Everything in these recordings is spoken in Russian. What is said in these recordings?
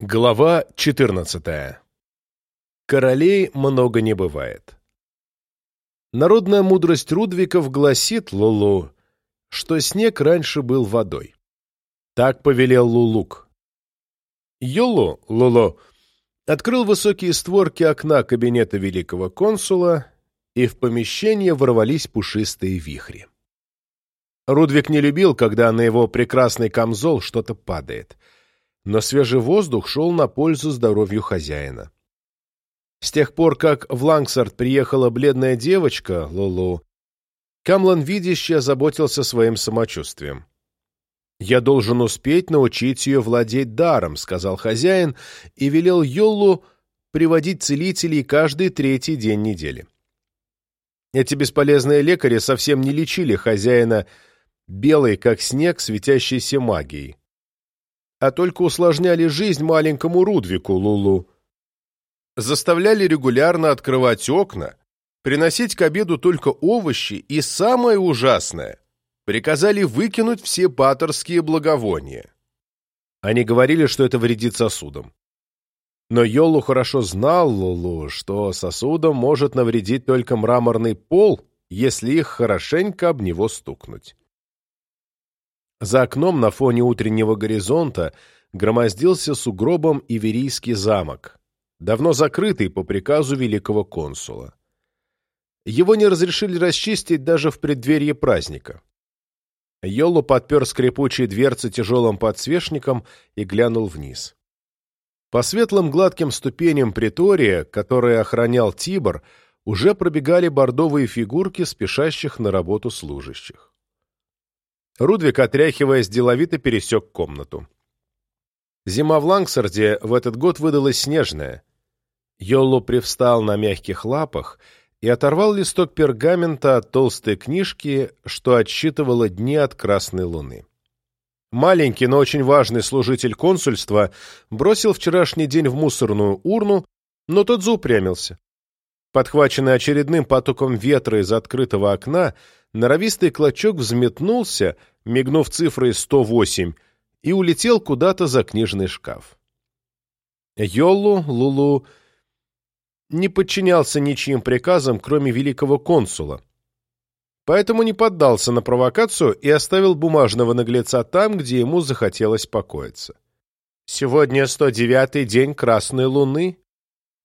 Глава 14. Королей много не бывает. Народная мудрость Рудвиков гласит Лулу, что снег раньше был водой. Так повелел Лулук. Йолу, Лулу, открыл высокие створки окна кабинета великого консула, и в помещение ворвались пушистые вихри. Рудвик не любил, когда на его прекрасный камзол что-то падает — но свежий воздух шел на пользу здоровью хозяина. С тех пор, как в Лангсард приехала бледная девочка, Лулу, Камлан видяще заботился своим самочувствием. «Я должен успеть научить ее владеть даром», — сказал хозяин, и велел Йоллу приводить целителей каждый третий день недели. Эти бесполезные лекари совсем не лечили хозяина белой, как снег, светящейся магией а только усложняли жизнь маленькому Рудвику Лулу. Заставляли регулярно открывать окна, приносить к обеду только овощи и, самое ужасное, приказали выкинуть все паторские благовония. Они говорили, что это вредит сосудам. Но Йолу хорошо знал Лулу, что сосудам может навредить только мраморный пол, если их хорошенько об него стукнуть. За окном на фоне утреннего горизонта громоздился сугробом Иверийский замок, давно закрытый по приказу великого консула. Его не разрешили расчистить даже в преддверии праздника. Йолу подпер скрипучие дверцы тяжелым подсвечником и глянул вниз. По светлым гладким ступеням притория, которые охранял Тибр, уже пробегали бордовые фигурки спешащих на работу служащих. Рудвик, отряхиваясь, деловито пересек комнату. Зима в Лангсарде в этот год выдалась снежная. Йолло привстал на мягких лапах и оторвал листок пергамента от толстой книжки, что отсчитывало дни от Красной Луны. Маленький, но очень важный служитель консульства бросил вчерашний день в мусорную урну, но тот заупрямился. Подхваченный очередным потоком ветра из открытого окна, норовистый клочок взметнулся, мигнув цифрой 108, и улетел куда-то за книжный шкаф. Йоллу, Лулу не подчинялся ничьим приказам, кроме великого консула, поэтому не поддался на провокацию и оставил бумажного наглеца там, где ему захотелось покоиться. «Сегодня 109-й день Красной Луны»,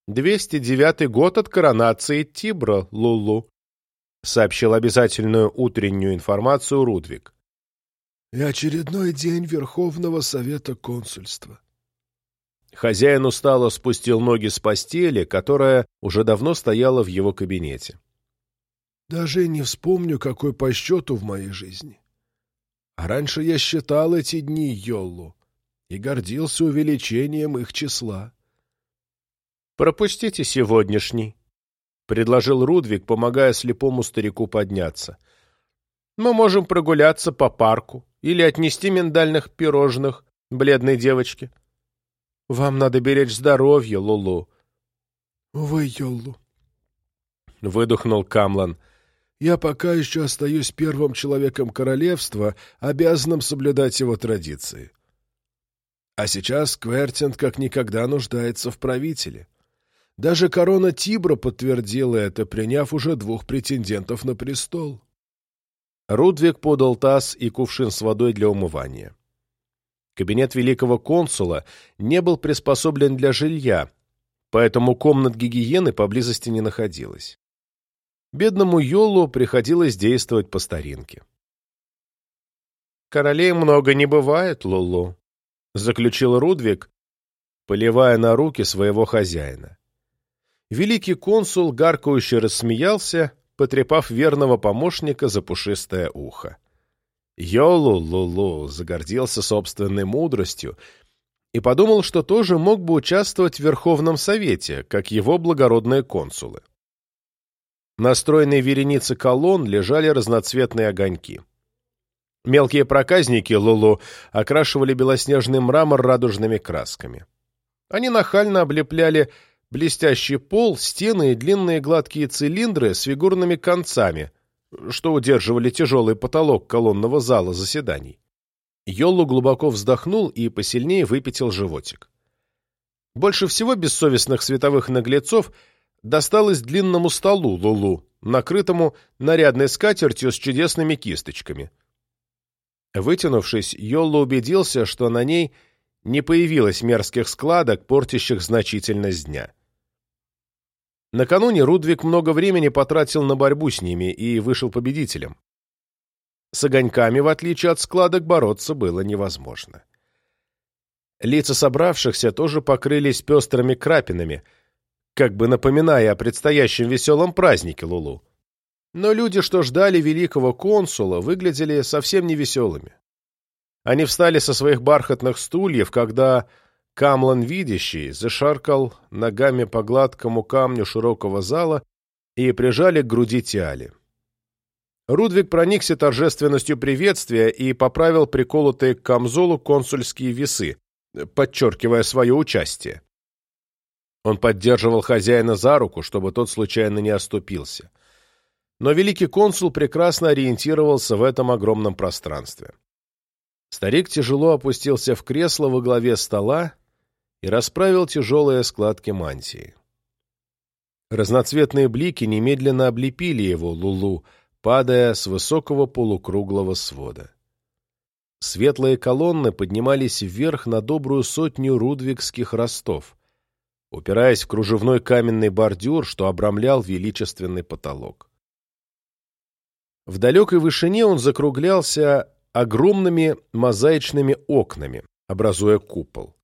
209 год от коронации Тибра, Лулу», — сообщил обязательную утреннюю информацию Рудвик. «И очередной день Верховного Совета Консульства». Хозяин устало спустил ноги с постели, которая уже давно стояла в его кабинете. «Даже не вспомню, какой по счету в моей жизни. А раньше я считал эти дни Йоллу и гордился увеличением их числа. «Пропустите сегодняшний», — предложил Рудвик, помогая слепому старику подняться. «Мы можем прогуляться по парку или отнести миндальных пирожных бледной девочке. Вам надо беречь здоровье, Лулу». «Увы, Йоллу», — выдохнул Камлан. «Я пока еще остаюсь первым человеком королевства, обязанным соблюдать его традиции. А сейчас Квертинт как никогда нуждается в правителе». Даже корона Тибра подтвердила это, приняв уже двух претендентов на престол. Рудвиг подал таз и кувшин с водой для умывания. Кабинет великого консула не был приспособлен для жилья, поэтому комнат гигиены поблизости не находилось. Бедному Йолу приходилось действовать по старинке. «Королей много не бывает, Лулу», — заключил Рудвиг, поливая на руки своего хозяина. Великий консул гаркающе рассмеялся, потрепав верного помощника за пушистое ухо. Йолу-лулу загордился собственной мудростью и подумал, что тоже мог бы участвовать в Верховном Совете, как его благородные консулы. На стройной веренице колонн лежали разноцветные огоньки. Мелкие проказники Лулу окрашивали белоснежный мрамор радужными красками. Они нахально облепляли блестящий пол, стены и длинные гладкие цилиндры с фигурными концами, что удерживали тяжелый потолок колонного зала заседаний. Йоллу глубоко вздохнул и посильнее выпятил животик. Больше всего бессовестных световых наглецов досталось длинному столу Лулу, накрытому нарядной скатертью с чудесными кисточками. Вытянувшись, Йолла убедился, что на ней не появилось мерзких складок, портящих значительность дня. Накануне Рудвик много времени потратил на борьбу с ними и вышел победителем. С огоньками, в отличие от складок, бороться было невозможно. Лица собравшихся тоже покрылись пестрыми крапинами, как бы напоминая о предстоящем веселом празднике Лулу. Но люди, что ждали великого консула, выглядели совсем невеселыми. Они встали со своих бархатных стульев, когда Камлан Видящий зашаркал ногами по гладкому камню широкого зала и прижали к груди Тиали. Рудвик проникся торжественностью приветствия и поправил приколотые к камзолу консульские весы, подчеркивая свое участие. Он поддерживал хозяина за руку, чтобы тот случайно не оступился. Но великий консул прекрасно ориентировался в этом огромном пространстве. Старик тяжело опустился в кресло во главе стола и расправил тяжелые складки мантии. Разноцветные блики немедленно облепили его Лулу, падая с высокого полукруглого свода. Светлые колонны поднимались вверх на добрую сотню рудвигских ростов, упираясь в кружевной каменный бордюр, что обрамлял величественный потолок. В далекой вышине он закруглялся огромными мозаичными окнами, образуя купол.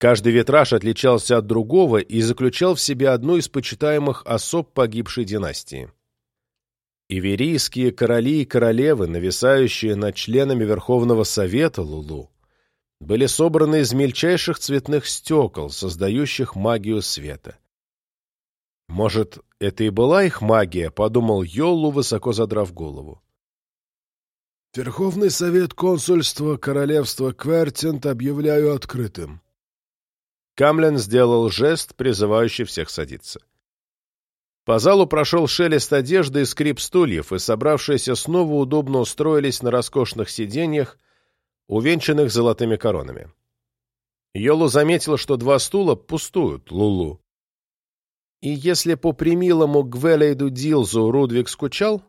Каждый витраж отличался от другого и заключал в себе одну из почитаемых особ погибшей династии. Иверийские короли и королевы, нависающие над членами Верховного Совета Лулу, были собраны из мельчайших цветных стекол, создающих магию света. Может, это и была их магия, подумал Йоллу, высоко задрав голову. Верховный совет консульства королевства Квертинт объявляю открытым. Камлен сделал жест, призывающий всех садиться. По залу прошел шелест одежды и скрип стульев, и собравшиеся снова удобно устроились на роскошных сиденьях, увенчанных золотыми коронами. Йолу заметил, что два стула пустуют, Лулу. И если по примилому Гвелейду Дилзу Рудвик скучал,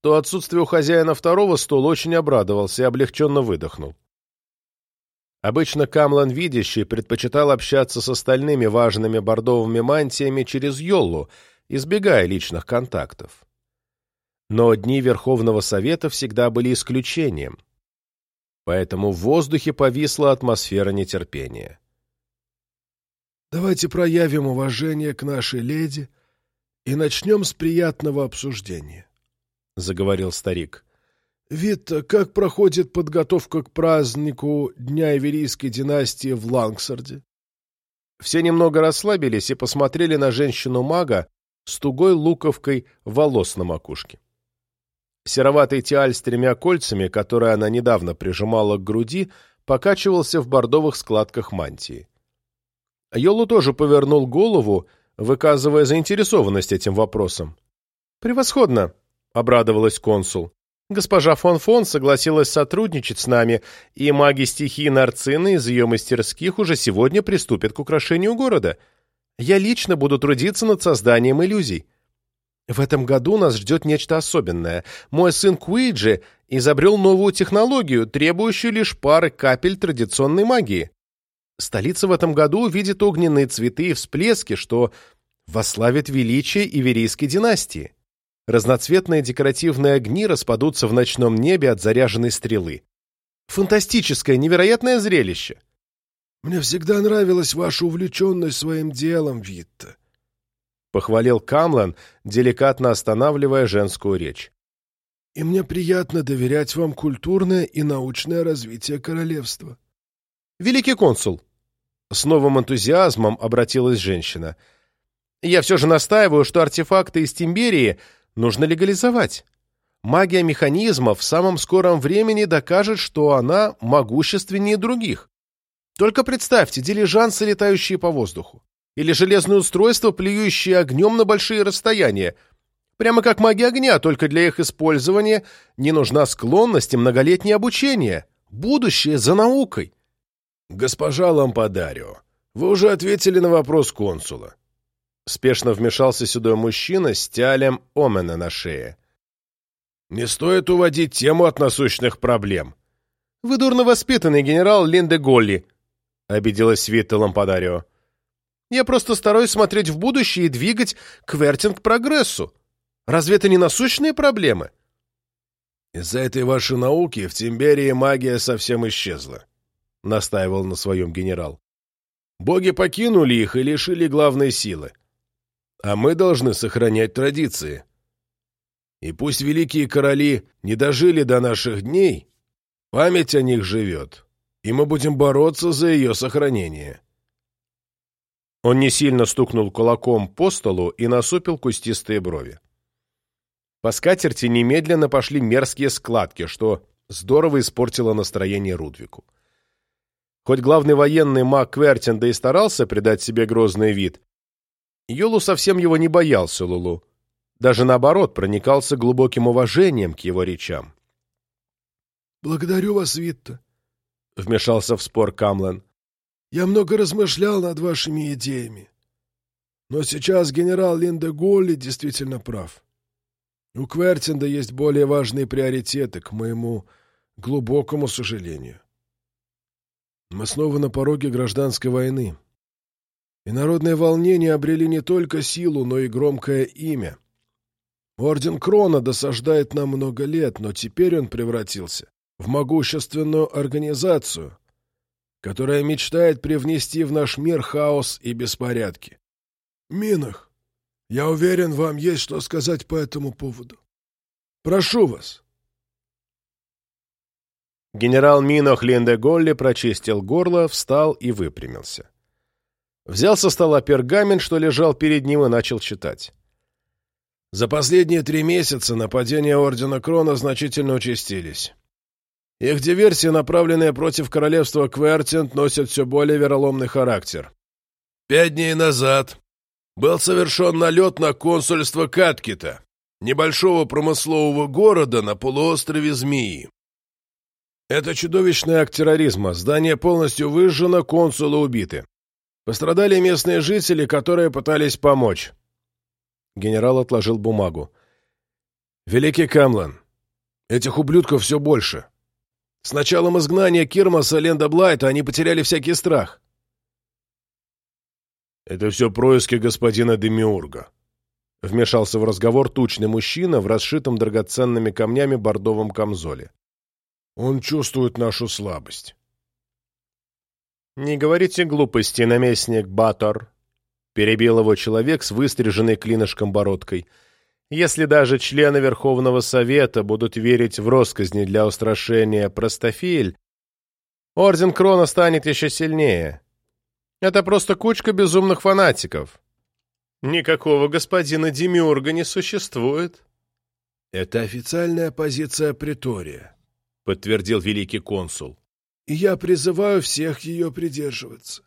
то отсутствию хозяина второго стула очень обрадовался и облегченно выдохнул. Обычно Камлан Видящий предпочитал общаться с остальными важными бордовыми мантиями через Йоллу, избегая личных контактов. Но дни Верховного Совета всегда были исключением, поэтому в воздухе повисла атмосфера нетерпения. «Давайте проявим уважение к нашей леди и начнем с приятного обсуждения. — заговорил старик. «Вид, как проходит подготовка к празднику Дня Иверийской династии в Лангсарде?» Все немного расслабились и посмотрели на женщину-мага с тугой луковкой волос на макушке. Сероватый тиаль с тремя кольцами, который она недавно прижимала к груди, покачивался в бордовых складках мантии. Йолу тоже повернул голову, выказывая заинтересованность этим вопросом. «Превосходно!» обрадовалась консул. Госпожа фон Фон согласилась сотрудничать с нами, и маги стихии Нарцины из ее мастерских уже сегодня приступят к украшению города. Я лично буду трудиться над созданием иллюзий. В этом году нас ждет нечто особенное. Мой сын Куиджи изобрел новую технологию, требующую лишь пары капель традиционной магии. Столица в этом году увидит огненные цветы и всплески, что восславит величие Иверийской династии. Разноцветные декоративные огни распадутся в ночном небе от заряженной стрелы. Фантастическое, невероятное зрелище. «Мне всегда нравилась ваша увлеченность своим делом, Витта», — похвалил Камлан, деликатно останавливая женскую речь. «И мне приятно доверять вам культурное и научное развитие королевства». «Великий консул!» — с новым энтузиазмом обратилась женщина. «Я все же настаиваю, что артефакты из Тимберии — нужно легализовать. Магия механизма в самом скором времени докажет, что она могущественнее других. Только представьте дилижансы, летающие по воздуху. Или железные устройства, плюющие огнем на большие расстояния. Прямо как магия огня, только для их использования не нужна склонность и многолетнее обучение. Будущее за наукой. «Госпожа Лампадарио», Вы уже ответили на вопрос консула. Спешно вмешался седой мужчина с тялем Омена на шее. Не стоит уводить тему от насущных проблем. Вы дурно воспитанный генерал Линде Голли, обиделась Витта Лампадарио. Я просто стараюсь смотреть в будущее и двигать Квертинг к прогрессу. Разве это не насущные проблемы? Из-за этой вашей науки в Тимберии магия совсем исчезла, настаивал на своем генерал. Боги покинули их и лишили главной силы. А мы должны сохранять традиции. И пусть великие короли не дожили до наших дней, память о них живет, и мы будем бороться за ее сохранение. Он не сильно стукнул кулаком по столу и насупил кустистые брови. По скатерти немедленно пошли мерзкие складки, что здорово испортило настроение Рудвику. Хоть главный военный маг Квертинда и старался придать себе грозный вид, Юлу совсем его не боялся Лулу. Даже наоборот, проникался глубоким уважением к его речам. «Благодарю вас, Витта», — вмешался в спор Камлен. «Я много размышлял над вашими идеями. Но сейчас генерал Линда Голли действительно прав. У Квертинда есть более важные приоритеты, к моему глубокому сожалению. Мы снова на пороге гражданской войны. И народные волнения обрели не только силу, но и громкое имя. Орден Крона досаждает нам много лет, но теперь он превратился в могущественную организацию, которая мечтает привнести в наш мир хаос и беспорядки. Минах, я уверен, вам есть что сказать по этому поводу. Прошу вас. Генерал Минох Линде Голли прочистил горло, встал и выпрямился. Взял со стола пергамент, что лежал перед ним, и начал читать. За последние три месяца нападения Ордена Крона значительно участились. Их диверсии, направленные против королевства Квертинт, носят все более вероломный характер. Пять дней назад был совершен налет на консульство Каткита, небольшого промыслового города на полуострове Змеи. Это чудовищный акт терроризма. Здание полностью выжжено, консулы убиты. Пострадали местные жители, которые пытались помочь. Генерал отложил бумагу. «Великий Камлан, этих ублюдков все больше. С началом изгнания Кирмаса Ленда Блайта они потеряли всякий страх». «Это все происки господина Демиурга», — вмешался в разговор тучный мужчина в расшитом драгоценными камнями бордовом камзоле. «Он чувствует нашу слабость». «Не говорите глупости, наместник Батор», перебил его человек с выстриженной клинышком бородкой. Если даже члены Верховного Совета будут верить в росказни для устрашения простофиль, Орден Крона станет еще сильнее. Это просто кучка безумных фанатиков. Никакого господина Демиурга не существует. Это официальная позиция Притория, подтвердил великий консул. И я призываю всех ее придерживаться.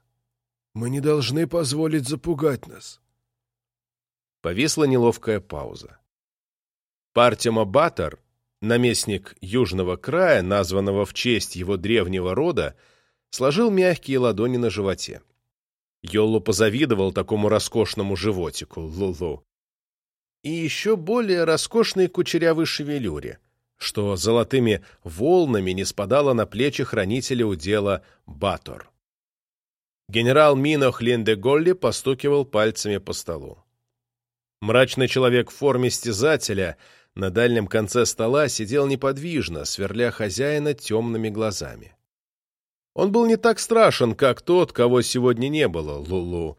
Мы не должны позволить запугать нас. Повисла неловкая пауза. Партима Батор, наместник Южного края, названного в честь его древнего рода, сложил мягкие ладони на животе. Йоллу позавидовал такому роскошному животику, Лулу. И еще более роскошной кучерявой шевелюре, что золотыми волнами не спадало на плечи хранителя удела Батор. Генерал Минох Линдеголли постукивал пальцами по столу. Мрачный человек в форме стязателя на дальнем конце стола сидел неподвижно, сверля хозяина темными глазами. Он был не так страшен, как тот, кого сегодня не было, Лулу.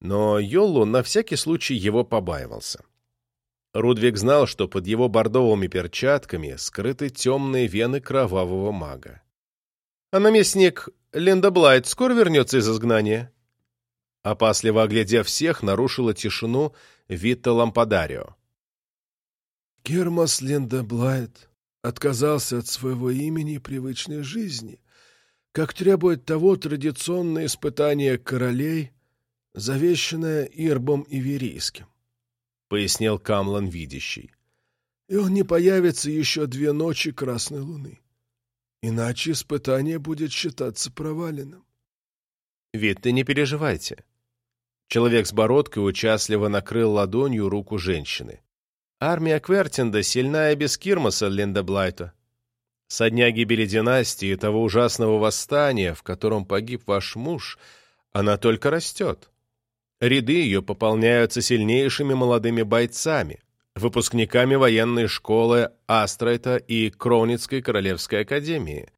Но Йоллу на всякий случай его побаивался. Рудвиг знал, что под его бордовыми перчатками скрыты темные вены кровавого мага. А наместник Линда Блайт скоро вернется из изгнания?» Опасливо оглядев всех, нарушила тишину Витта Лампадарио. «Кермас Линда Блайт отказался от своего имени и привычной жизни, как требует того традиционное испытание королей, завещанное Ирбом Иверийским», — пояснил Камлан Видящий. «И он не появится еще две ночи Красной Луны. Иначе испытание будет считаться проваленным. Витте, не переживайте. Человек с бородкой участливо накрыл ладонью руку женщины. Армия Квертинда сильная без Кирмаса Линдеблайта. Со дня гибели династии того ужасного восстания, в котором погиб ваш муж, она только растет. Ряды ее пополняются сильнейшими молодыми бойцами, выпускниками военной школы Астрайта и Кроуницкой Королевской Академии.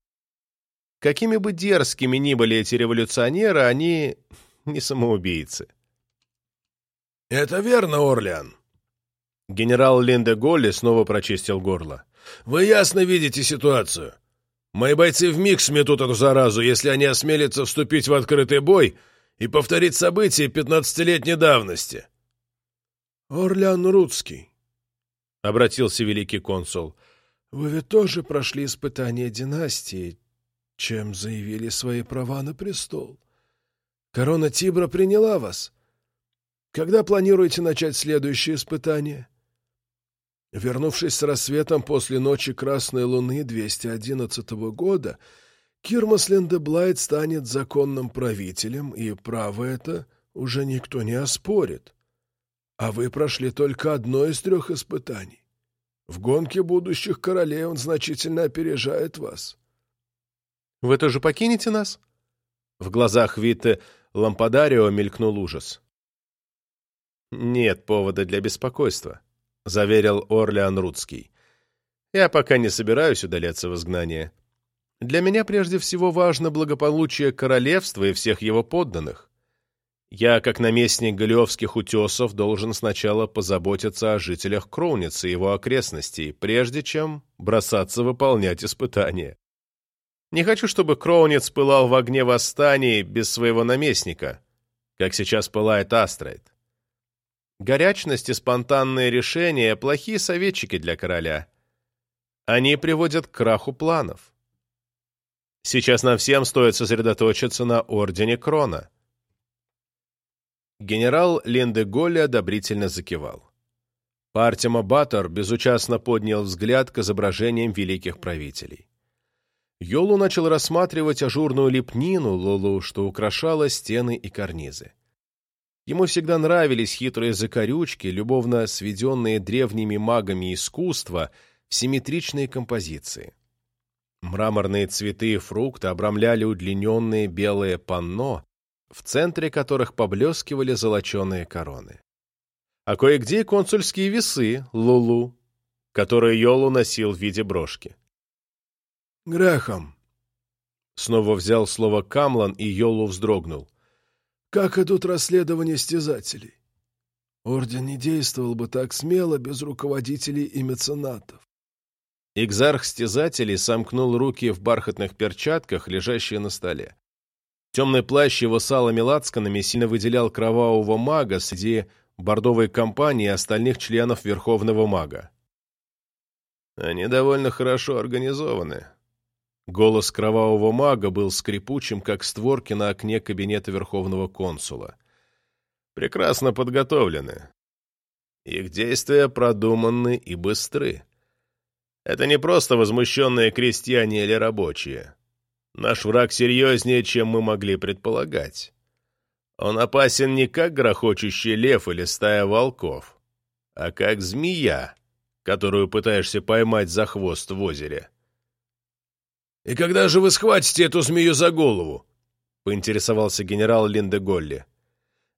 Какими бы дерзкими ни были эти революционеры, они не самоубийцы. «Это верно, Орлеан», Генерал Линде Голли снова прочистил горло. «Вы ясно видите ситуацию. Мои бойцы вмиг сметут эту заразу, если они осмелятся вступить в открытый бой и повторить события пятнадцатилетней давности». «Орлян Рудский», — обратился великий консул, — «вы ведь тоже прошли испытание династии, чем заявили свои права на престол. Корона Тибра приняла вас. Когда планируете начать следующее испытание?» Вернувшись с рассветом после ночи Красной Луны 211 года, Кирмас Линдеблайт станет законным правителем, и право это уже никто не оспорит. А вы прошли только одно из трех испытаний. В гонке будущих королей он значительно опережает вас. — Вы тоже покинете нас? В глазах Виты Лампадарио мелькнул ужас. — Нет повода для беспокойства. — заверил Орлеан Рудский. «Я пока не собираюсь удаляться в изгнание. Для меня прежде всего важно благополучие королевства и всех его подданных. Я, как наместник Голиовских утесов, должен сначала позаботиться о жителях Кроуницы и его окрестностей, прежде чем бросаться выполнять испытания. Не хочу, чтобы Кроуниц пылал в огне восстаний без своего наместника, как сейчас пылает Астрайт. Горячность и спонтанные решения – плохие советчики для короля. Они приводят к краху планов. Сейчас нам всем стоит сосредоточиться на Ордене Крона. Генерал Ленде Голли одобрительно закивал. Партима Баттер безучастно поднял взгляд к изображениям великих правителей. Йолу начал рассматривать ажурную лепнину Лолу, что украшала стены и карнизы. Ему всегда нравились хитрые закорючки, любовно сведенные древними магами искусства в симметричные композиции. Мраморные цветы и фрукты обрамляли удлиненные белые панно, в центре которых поблескивали золоченые короны. А кое-где консульские весы, лулу, которые Йолу носил в виде брошки. «Грехом!» Снова взял слово Камлан, и Йолу вздрогнул. Как идут расследования стязателей? Орден не действовал бы так смело без руководителей и меценатов. Экзарх стязателей сомкнул руки в бархатных перчатках, лежащие на столе. Темный плащ его с алыми лацканами сильно выделял кровавого мага среди бордовой компании и остальных членов Верховного мага. Они довольно хорошо организованы, Голос кровавого мага был скрипучим, как створки на окне кабинета Верховного консула. Прекрасно подготовлены. Их действия продуманны и быстры. Это не просто возмущенные крестьяне или рабочие. Наш враг серьезнее, чем мы могли предполагать. Он опасен не как грохочущий лев или стая волков, а как змея, которую пытаешься поймать за хвост в озере. «И когда же вы схватите эту змею за голову?» — поинтересовался генерал Линде Голли.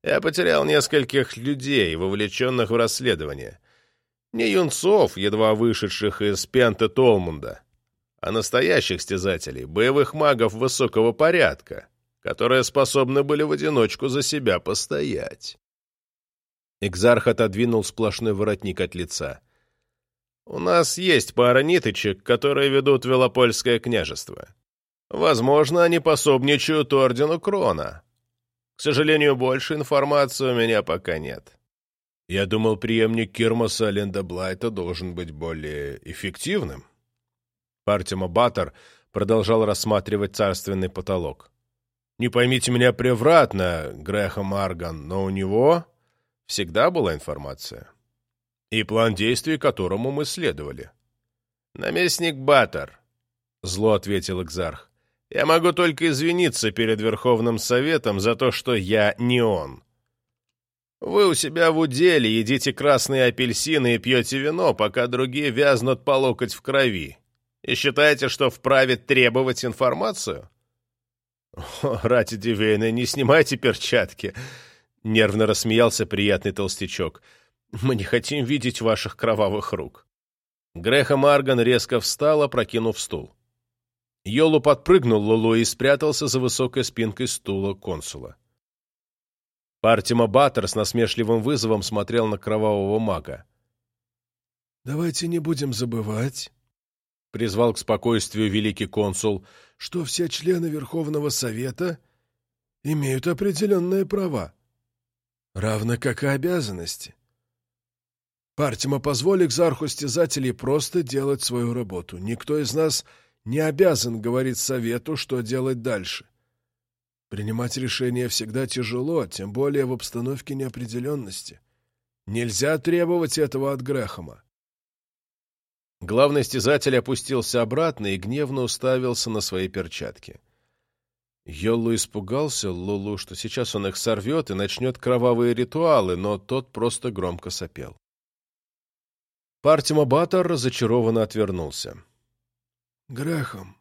«Я потерял нескольких людей, вовлеченных в расследование. Не юнцов, едва вышедших из Пента Толмунда, а настоящих стязателей, боевых магов высокого порядка, которые способны были в одиночку за себя постоять». Экзарх отодвинул сплошной воротник от лица. У нас есть пара ниточек, которые ведут Велопольское княжество. Возможно, они пособничают ордену Крона. К сожалению, больше информации у меня пока нет. Я думал, преемник Кирмаса Лендоблайта должен быть более эффективным. Партима Баттер продолжал рассматривать царственный потолок. Не поймите меня превратно, Грэхэм Арган, но у него всегда была информация и план действий, которому мы следовали. «Наместник Батор», — зло ответил Экзарх, — Я могу только извиниться перед Верховным Советом за то, что я не он. Вы у себя в уделе едите красные апельсины и пьете вино, пока другие вязнут по локоть в крови. И считаете, что вправе требовать информацию? О, ради Дивейна, не снимайте перчатки. Нервно рассмеялся приятный толстячок. Мы не хотим видеть ваших кровавых рук. Греха Марган резко встала, прокинув стул. Йолу подпрыгнул Лулу и спрятался за высокой спинкой стула консула. Партима Баттер с насмешливым вызовом смотрел на кровавого мага. «Давайте не будем забывать», — призвал к спокойствию великий консул, «что все члены Верховного Совета имеют определенные права, равно как и обязанности. Партима, позволь экзарху стязателей просто делать свою работу. Никто из нас не обязан говорить совету, что делать дальше. Принимать решения всегда тяжело, тем более в обстановке неопределенности. Нельзя требовать этого от Грэхэма. Главный стязатель опустился обратно и гневно уставился на свои перчатки. Йоллу испугался Лулу, что сейчас он их сорвет и начнет кровавые ритуалы, но тот просто громко сопел. Партима Баттер разочарованно отвернулся. Грехом.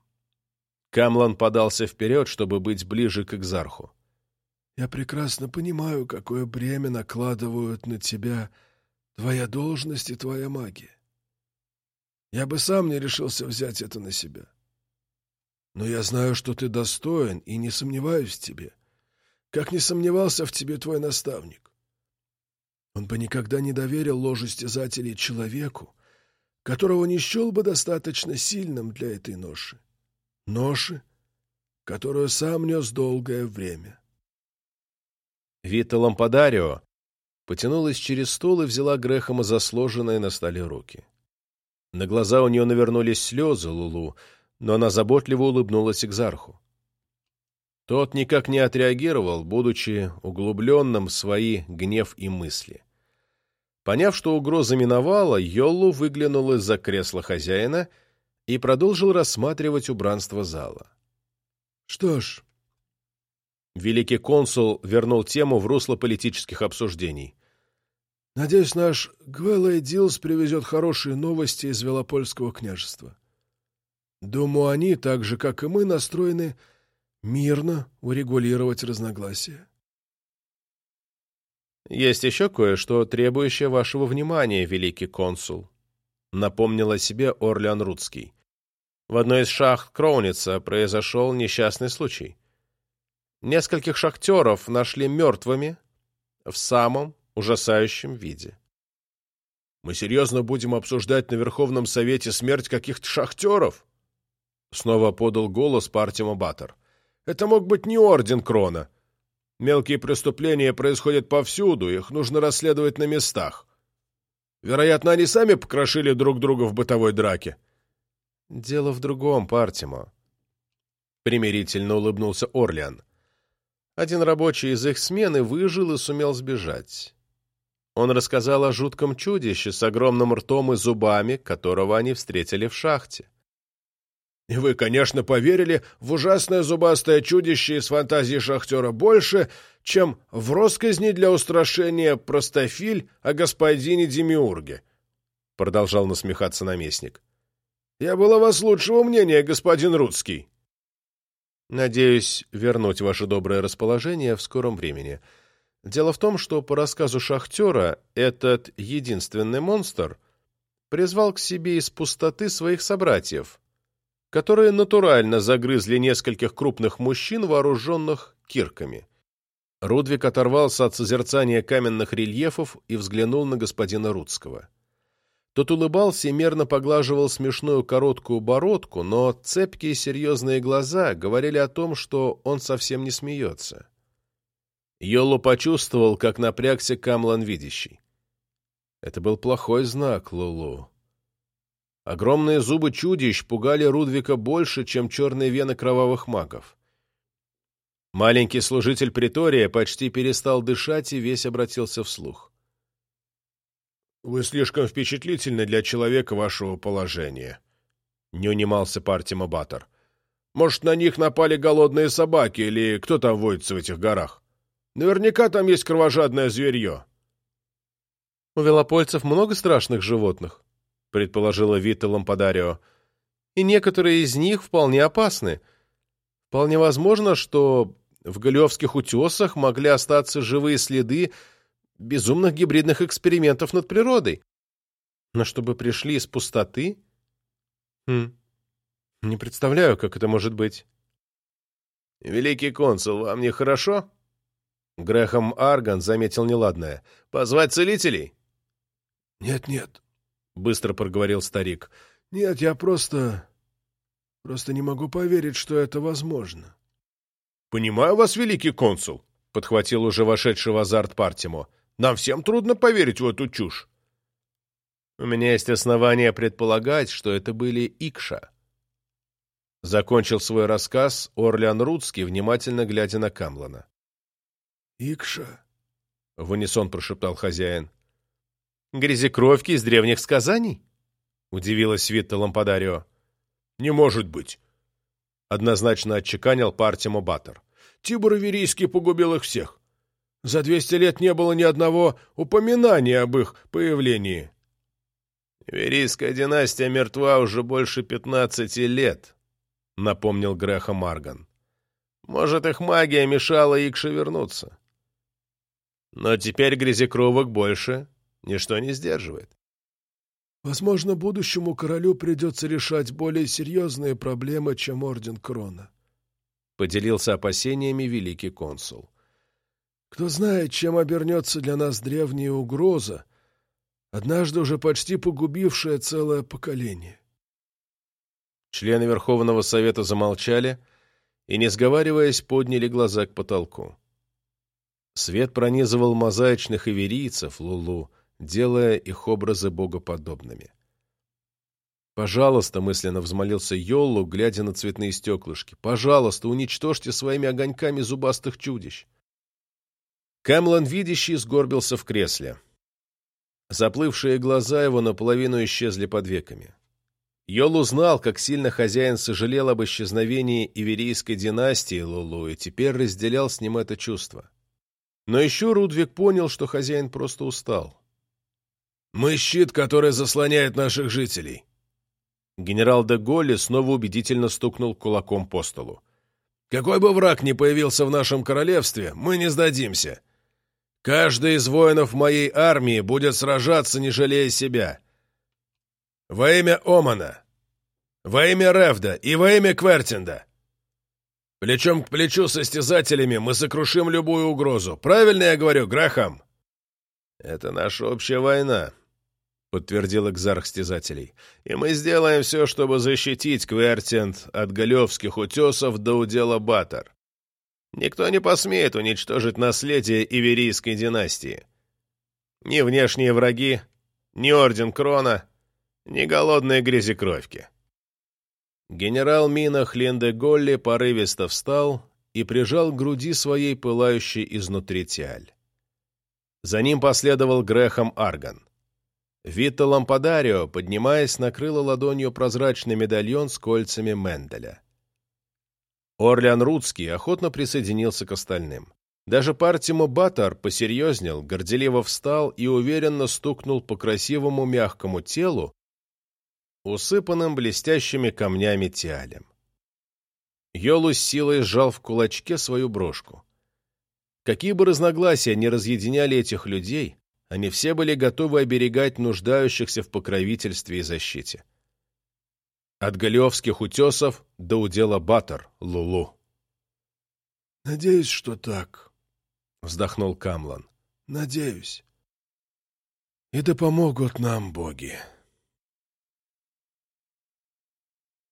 Камлан подался вперед, чтобы быть ближе к Экзарху. «Я прекрасно понимаю, какое бремя накладывают на тебя твоя должность и твоя магия. Я бы сам не решился взять это на себя. Но я знаю, что ты достоин, и не сомневаюсь в тебе, как не сомневался в тебе твой наставник. Он бы никогда не доверил ложу стязателей человеку, которого не счел бы достаточно сильным для этой ноши. Ноши, которую сам нес долгое время. Вита Лампадарио потянулась через стол и взяла Грэхэма за сложенные на столе руки. На глаза у нее навернулись слезы Лулу, но она заботливо улыбнулась Экзарху. Тот никак не отреагировал, будучи углубленным в свои гнев и мысли. Поняв, что угроза миновала, Йоллу выглянул из-за кресла хозяина и продолжил рассматривать убранство зала. «Что ж...» Великий консул вернул тему в русло политических обсуждений. «Надеюсь, наш Гвелла Дилс привезет хорошие новости из Велопольского княжества. Думаю, они, так же, как и мы, настроены мирно урегулировать разногласия. «Есть еще кое-что, требующее вашего внимания, великий консул», — напомнил о себе Орлеан Рудский. В одной из шахт Кроуница произошел несчастный случай. Нескольких шахтеров нашли мертвыми в самом ужасающем виде. «Мы серьезно будем обсуждать на Верховном Совете смерть каких-то шахтеров?» Снова подал голос Партима Баттер. «Это мог быть не Орден Крона. Мелкие преступления происходят повсюду, их нужно расследовать на местах. Вероятно, они сами покрошили друг друга в бытовой драке. Дело в другом, Партимо. Примирительно улыбнулся Орлиан. Один рабочий из их смены выжил и сумел сбежать. Он рассказал о жутком чудище с огромным ртом и зубами, которого они встретили в шахте. И вы, конечно, поверили в ужасное зубастое чудище из фантазии шахтера больше, чем в росказни для устрашения простофиль о господине Демиурге, — продолжал насмехаться наместник. — Я был о вас лучшего мнения, господин Рудский. — Надеюсь вернуть ваше доброе расположение в скором времени. Дело в том, что по рассказу шахтера этот единственный монстр призвал к себе из пустоты своих собратьев — которые натурально загрызли нескольких крупных мужчин, вооруженных кирками. Рудвик оторвался от созерцания каменных рельефов и взглянул на господина Рудского. Тот улыбался и мерно поглаживал смешную короткую бородку, но цепкие серьезные глаза говорили о том, что он совсем не смеется. Йоло почувствовал, как напрягся Камлан Видящий. Это был плохой знак, Лулу. Огромные зубы чудищ пугали Рудвика больше, чем черные вены кровавых магов. Маленький служитель притория почти перестал дышать и весь обратился вслух. «Вы слишком впечатлительны для человека вашего положения», — не унимался Партима Баттер. Может, на них напали голодные собаки или кто там водится в этих горах? Наверняка там есть кровожадное зверье. — У велопольцев много страшных животных, — предположила Вита Лампадарио. — И некоторые из них вполне опасны. Вполне возможно, что в Голиовских утесах могли остаться живые следы безумных гибридных экспериментов над природой. Но чтобы пришли из пустоты... Хм, не представляю, как это может быть. «Великий консул, вам нехорошо?» Грехом Арган заметил неладное. «Позвать целителей?» «Нет-нет», — быстро проговорил старик. «Нет, я просто... просто не могу поверить, что это возможно». «Понимаю вас, великий консул», — подхватил уже вошедший в азарт Партимо. «Нам всем трудно поверить в эту чушь». «У меня есть основания предполагать, что это были Икша», Закончил свой рассказ Орлеан Рудский, внимательно глядя на Камлана. «Икша», — в унисон прошептал хозяин. «Грязекровки из древних сказаний?» — удивилась Витта Лампадарио. «Не может быть!» — однозначно отчеканил Партимо Баттер. «Тибур Иверийский погубил их всех. За двести лет не было ни одного упоминания об их появлении». «Иверийская династия мертва уже больше пятнадцати лет», — напомнил Греха Марган. «Может, их магия мешала Икше вернуться. Но теперь грязекровок больше ничто не сдерживает». «Возможно, будущему королю придется решать более серьезные проблемы, чем Орден Крона», — поделился опасениями великий консул. «Кто знает, чем обернется для нас древняя угроза, однажды уже почти погубившая целое поколение». Члены Верховного Совета замолчали и, не сговариваясь, подняли глаза к потолку. Свет пронизывал мозаичных иверийцев, Лулу, делая их образы богоподобными. «Пожалуйста», — мысленно взмолился Йоллу, глядя на цветные стеклышки, «пожалуйста, уничтожьте своими огоньками зубастых чудищ». Кэмлон, видящий, сгорбился в кресле. Заплывшие глаза его наполовину исчезли под веками. Йол узнал, как сильно хозяин сожалел об исчезновении Иверийской династии Лулу и теперь разделял с ним это чувство. Но еще Рудвик понял, что хозяин просто устал. «Мы щит, который заслоняет наших жителей». Генерал де Голли снова убедительно стукнул кулаком по столу. «Какой бы враг ни появился в нашем королевстве, мы не сдадимся. Каждый из воинов моей армии будет сражаться, не жалея себя. Во имя Омана, во имя Ревда и во имя Квертинда. Плечом к плечу с истязателями мы сокрушим любую угрозу. Правильно я говорю, Грахам?» «Это наша общая война», — подтвердил экзарх стязателей. «И мы сделаем все, чтобы защитить Квертинд от Галевских утесов до удела Батор. Никто не посмеет уничтожить наследие Иверийской династии. Ни внешние враги, ни Орден Крона, ни голодные грязекровки. Генерал Минах Ленде Голли порывисто встал и прижал к груди своей пылающей изнутри тиаль. За ним последовал Грехом Арган. Витта Лампадарио, поднимаясь, накрыла ладонью прозрачный медальон с кольцами Менделя. Орлеан Рудский охотно присоединился к остальным. Даже Партимо Батар посерьезнел, горделиво встал и уверенно стукнул по красивому мягкому телу, усыпанным блестящими камнями тиалем. Йолу с силой сжал в кулачке свою брошку. Какие бы разногласия ни разъединяли этих людей, они все были готовы оберегать нуждающихся в покровительстве и защите. От Галиовских утесов до удела Батор, Лулу. «Надеюсь, что так», — вздохнул Камлан. «Надеюсь. И да помогут нам боги».